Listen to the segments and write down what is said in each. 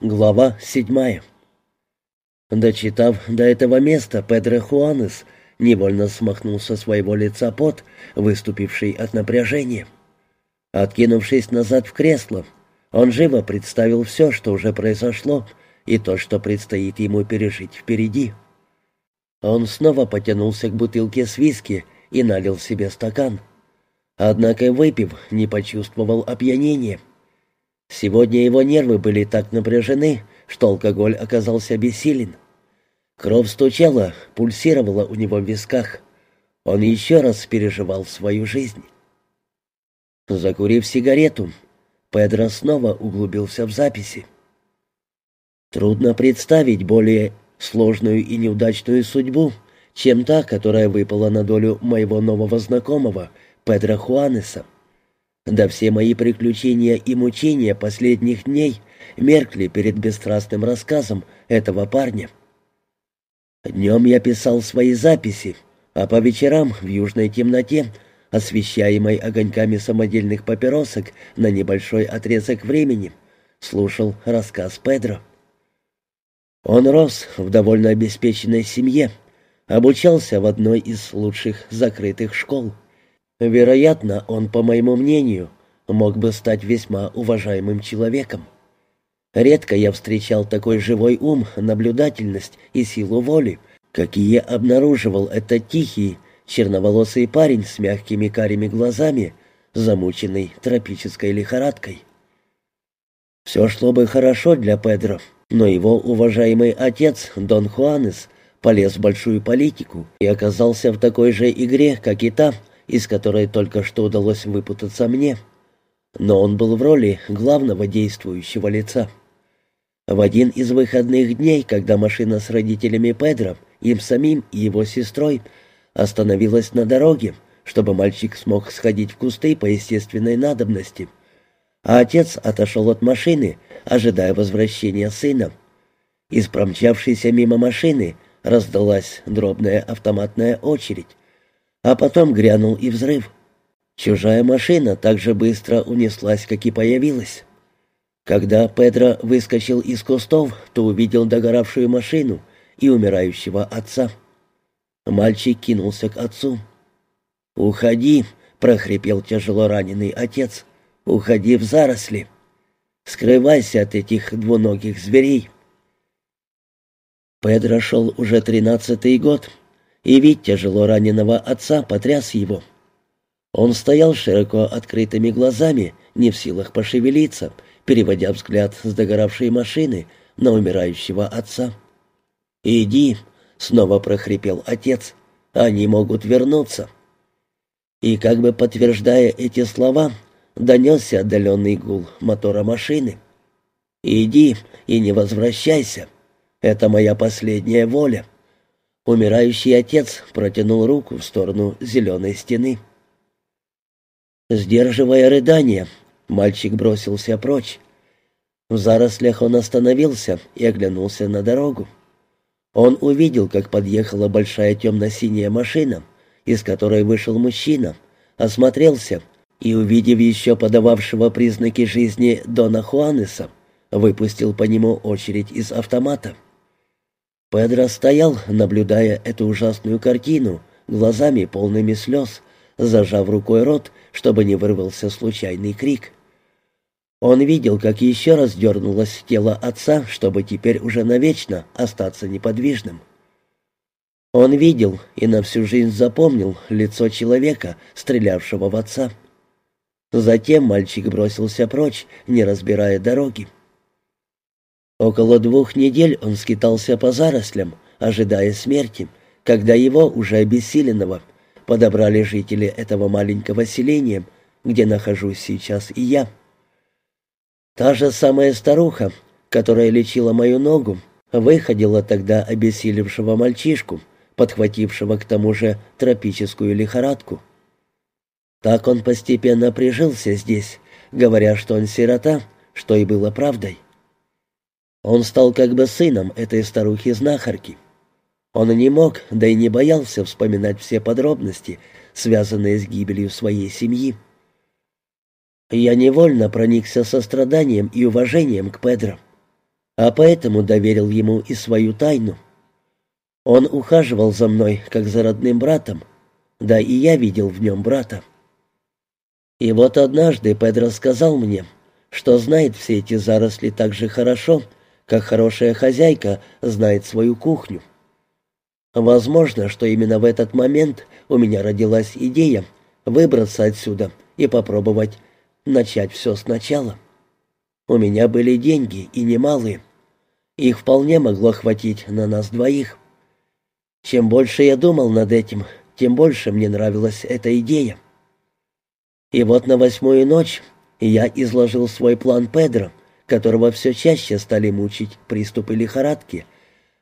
Глава седьмая. Дочитав до этого места, Педро Хуанес невольно смахнул со своего лица пот, выступивший от напряжения. Откинувшись назад в кресло, он живо представил все, что уже произошло, и то, что предстоит ему пережить впереди. Он снова потянулся к бутылке с виски и налил себе стакан. Однако, выпив, не почувствовал опьянения — Сегодня его нервы были так напряжены, что алкоголь оказался бессилен. Кровь стучала, пульсировала у него в висках. Он еще раз переживал свою жизнь. Закурив сигарету, Педро снова углубился в записи. Трудно представить более сложную и неудачную судьбу, чем та, которая выпала на долю моего нового знакомого, Педро Хуанеса. Да все мои приключения и мучения последних дней меркли перед бесстрастным рассказом этого парня. Днем я писал свои записи, а по вечерам в южной темноте, освещаемой огоньками самодельных папиросок на небольшой отрезок времени, слушал рассказ Педро. Он рос в довольно обеспеченной семье, обучался в одной из лучших закрытых школ — Вероятно, он, по моему мнению, мог бы стать весьма уважаемым человеком. Редко я встречал такой живой ум, наблюдательность и силу воли, какие обнаруживал этот тихий, черноволосый парень с мягкими карими глазами, замученный тропической лихорадкой. Все шло бы хорошо для Педро, но его уважаемый отец, Дон Хуанес, полез в большую политику и оказался в такой же игре, как и та, из которой только что удалось выпутаться мне. Но он был в роли главного действующего лица. В один из выходных дней, когда машина с родителями Педро, им самим и его сестрой, остановилась на дороге, чтобы мальчик смог сходить в кусты по естественной надобности, а отец отошел от машины, ожидая возвращения сына. Из промчавшейся мимо машины раздалась дробная автоматная очередь а потом грянул и взрыв. Чужая машина так же быстро унеслась, как и появилась. Когда Педро выскочил из кустов, то увидел догоравшую машину и умирающего отца. Мальчик кинулся к отцу. «Уходи!» — прохрипел тяжело раненый отец. «Уходи в заросли! Скрывайся от этих двуногих зверей!» Педро шел уже тринадцатый год, и вид тяжело раненого отца потряс его. Он стоял широко открытыми глазами, не в силах пошевелиться, переводя взгляд с догоравшей машины на умирающего отца. «Иди», — снова прохрипел отец, — «они могут вернуться». И как бы подтверждая эти слова, донесся отдаленный гул мотора машины. «Иди и не возвращайся. Это моя последняя воля». Умирающий отец протянул руку в сторону зеленой стены. Сдерживая рыдание, мальчик бросился прочь. В зарослях он остановился и оглянулся на дорогу. Он увидел, как подъехала большая темно-синяя машина, из которой вышел мужчина, осмотрелся и, увидев еще подававшего признаки жизни Дона Хуанеса, выпустил по нему очередь из автомата. Педро стоял, наблюдая эту ужасную картину, глазами полными слез, зажав рукой рот, чтобы не вырвался случайный крик. Он видел, как еще раз дернулось тело отца, чтобы теперь уже навечно остаться неподвижным. Он видел и на всю жизнь запомнил лицо человека, стрелявшего в отца. Затем мальчик бросился прочь, не разбирая дороги. Около двух недель он скитался по зарослям, ожидая смерти, когда его, уже обессиленного, подобрали жители этого маленького селения, где нахожусь сейчас и я. Та же самая старуха, которая лечила мою ногу, выходила тогда обессилевшего мальчишку, подхватившего к тому же тропическую лихорадку. Так он постепенно прижился здесь, говоря, что он сирота, что и было правдой. Он стал как бы сыном этой старухи-знахарки. Он не мог, да и не боялся вспоминать все подробности, связанные с гибелью своей семьи. Я невольно проникся состраданием и уважением к Педро. а поэтому доверил ему и свою тайну. Он ухаживал за мной, как за родным братом, да и я видел в нем брата. И вот однажды Педро сказал мне, что знает все эти заросли так же хорошо, как хорошая хозяйка знает свою кухню. Возможно, что именно в этот момент у меня родилась идея выбраться отсюда и попробовать начать все сначала. У меня были деньги и немалые. Их вполне могло хватить на нас двоих. Чем больше я думал над этим, тем больше мне нравилась эта идея. И вот на восьмую ночь я изложил свой план Педро, которого все чаще стали мучить приступы лихорадки,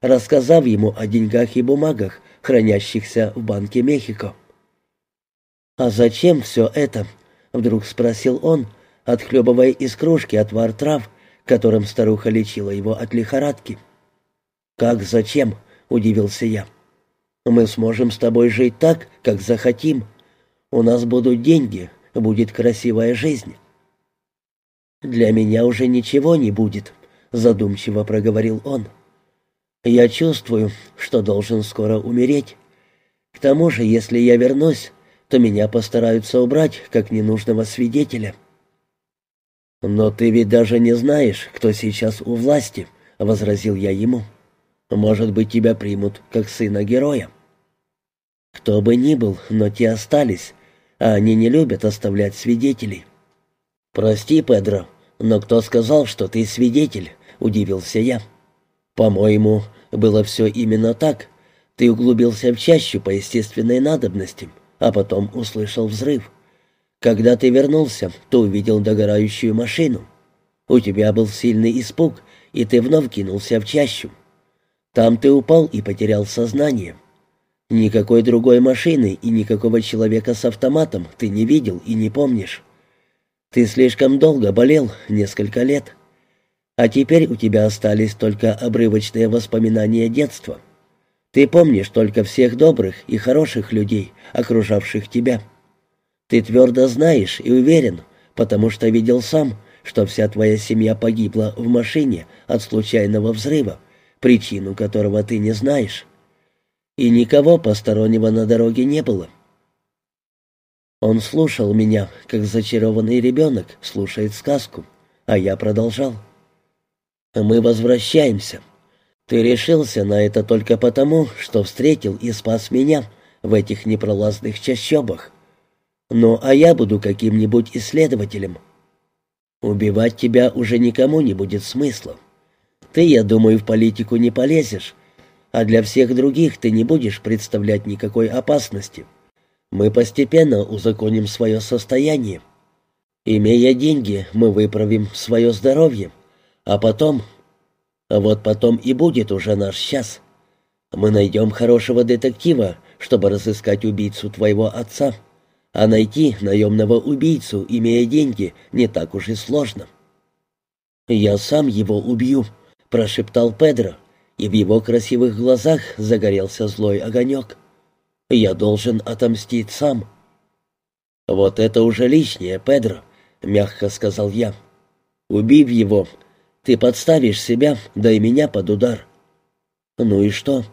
рассказав ему о деньгах и бумагах, хранящихся в Банке Мехико. «А зачем все это?» — вдруг спросил он, отхлебывая из кружки отвар трав, которым старуха лечила его от лихорадки. «Как зачем?» — удивился я. Мы сможем с тобой жить так, как захотим. У нас будут деньги, будет красивая жизнь». «Для меня уже ничего не будет», — задумчиво проговорил он. «Я чувствую, что должен скоро умереть. К тому же, если я вернусь, то меня постараются убрать, как ненужного свидетеля». «Но ты ведь даже не знаешь, кто сейчас у власти», — возразил я ему. «Может быть, тебя примут как сына героя». Кто бы ни был, но те остались, а они не любят оставлять свидетелей. «Прости, Педро, но кто сказал, что ты свидетель?» — удивился я. «По-моему, было все именно так. Ты углубился в чащу по естественной надобности, а потом услышал взрыв. Когда ты вернулся, то увидел догорающую машину. У тебя был сильный испуг, и ты вновь кинулся в чащу. Там ты упал и потерял сознание. Никакой другой машины и никакого человека с автоматом ты не видел и не помнишь. Ты слишком долго болел, несколько лет. А теперь у тебя остались только обрывочные воспоминания детства. Ты помнишь только всех добрых и хороших людей, окружавших тебя. Ты твердо знаешь и уверен, потому что видел сам, что вся твоя семья погибла в машине от случайного взрыва, причину которого ты не знаешь и никого постороннего на дороге не было. Он слушал меня, как зачарованный ребенок слушает сказку, а я продолжал. «Мы возвращаемся. Ты решился на это только потому, что встретил и спас меня в этих непролазных чащобах. Ну, а я буду каким-нибудь исследователем. Убивать тебя уже никому не будет смысла. Ты, я думаю, в политику не полезешь, а для всех других ты не будешь представлять никакой опасности. Мы постепенно узаконим свое состояние. Имея деньги, мы выправим свое здоровье, а потом... Вот потом и будет уже наш час. Мы найдем хорошего детектива, чтобы разыскать убийцу твоего отца, а найти наемного убийцу, имея деньги, не так уж и сложно. «Я сам его убью», — прошептал Педро и в его красивых глазах загорелся злой огонек. «Я должен отомстить сам». «Вот это уже лишнее, Педро», — мягко сказал я. «Убив его, ты подставишь себя, да и меня под удар». «Ну и что?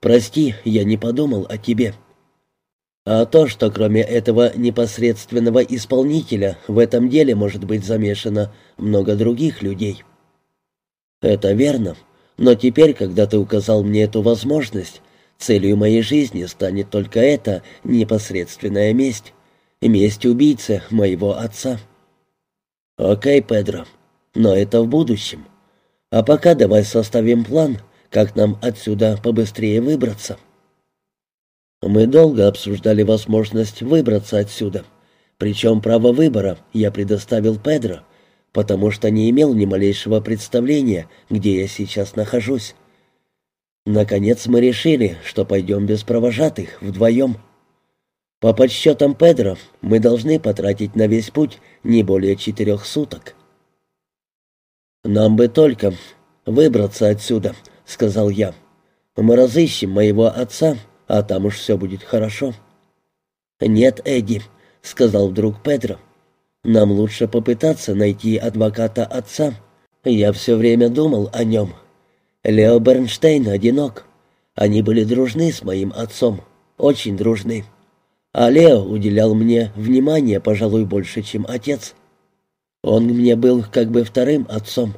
Прости, я не подумал о тебе». А то, что кроме этого непосредственного исполнителя в этом деле может быть замешано много других людей. Это верно. Но теперь, когда ты указал мне эту возможность, целью моей жизни станет только эта непосредственная месть. Месть убийцы моего отца. Окей, Педро, но это в будущем. А пока давай составим план, как нам отсюда побыстрее выбраться. Мы долго обсуждали возможность выбраться отсюда. Причем право выбора я предоставил Педро, потому что не имел ни малейшего представления, где я сейчас нахожусь. Наконец мы решили, что пойдем без провожатых, вдвоем. По подсчетам Педро, мы должны потратить на весь путь не более четырех суток. «Нам бы только выбраться отсюда», — сказал я. «Мы разыщем моего отца, а там уж все будет хорошо». «Нет, Эдди», — сказал вдруг Педро. Нам лучше попытаться найти адвоката отца. Я все время думал о нем. Лео Бернштейн одинок. Они были дружны с моим отцом, очень дружны. А Лео уделял мне внимание, пожалуй, больше, чем отец. Он мне был как бы вторым отцом.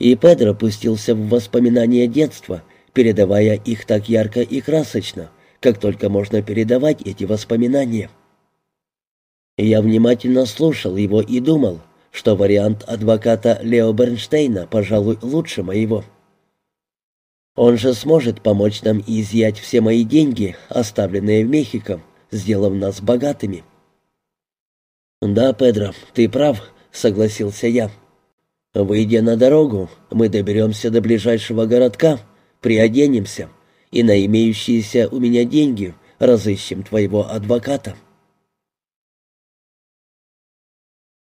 И Педро пустился в воспоминания детства, передавая их так ярко и красочно, как только можно передавать эти воспоминания. Я внимательно слушал его и думал, что вариант адвоката Лео Бернштейна, пожалуй, лучше моего. Он же сможет помочь нам изъять все мои деньги, оставленные в Мехико, сделав нас богатыми. «Да, Педро, ты прав», — согласился я. «Выйдя на дорогу, мы доберемся до ближайшего городка, приоденемся и на имеющиеся у меня деньги разыщем твоего адвоката».